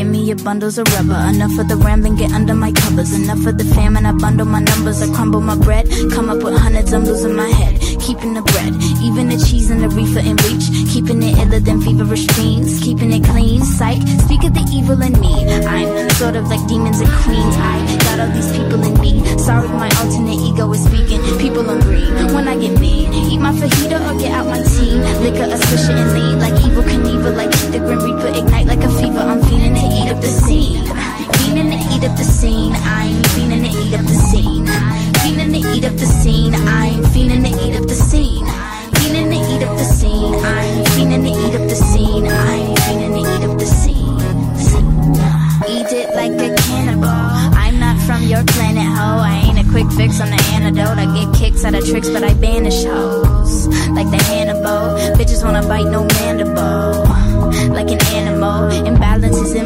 your bundles of rubber. Enough of the rambling, get under my covers. Enough of the famine, I bundle my numbers. I crumble my bread, come up with hundreds, I'm losing my head. Keeping the bread, even the cheese and the reefer in reach. Keeping it iller than feverish fiends. Keeping it clean, psych. Speak of the evil in me. I'm sort of like demons and queens. I got all these people in me. Sorry, my alternate ego is speaking. People agree when I get mean. Eat my fajita or get out my. Liquor, a swisher and lean. Like Evel Knievel, like the Grim Reaper. Ignite like a fever. I'm feeling to eat up the scene. Feeling to eat up the scene. I'm feeling to eat up the scene. Feeling to eat up the scene. I'm feeling to eat up the scene. Feeling to eat up the scene. I'm feeling to eat up the scene. I'm feeling to eat up the scene. Eat it like a cannibal. I'm not from your planet, ho. I ain't a quick fix on the antidote. I get kicks out of tricks, but I banish hoes.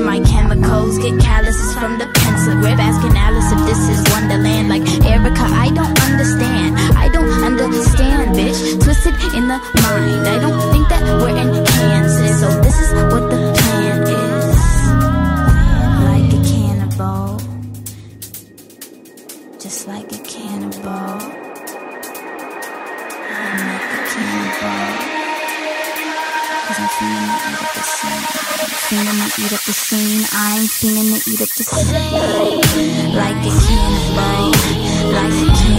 My chemicals. Get calluses from the pencil grip. Asking Alice if this is Wonderland. Like Erica, I don't understand. I don't understand, bitch. Twisted in the mind. I don't think that we're in Kansas. So this is what the plan is. Like a cannibal. Just like a cannibal. I'm like a cannibal. I'm feeling to eat up the scene. Eat up the scene. I'm feeling to eat up the scene. Like a cannibal. Like a.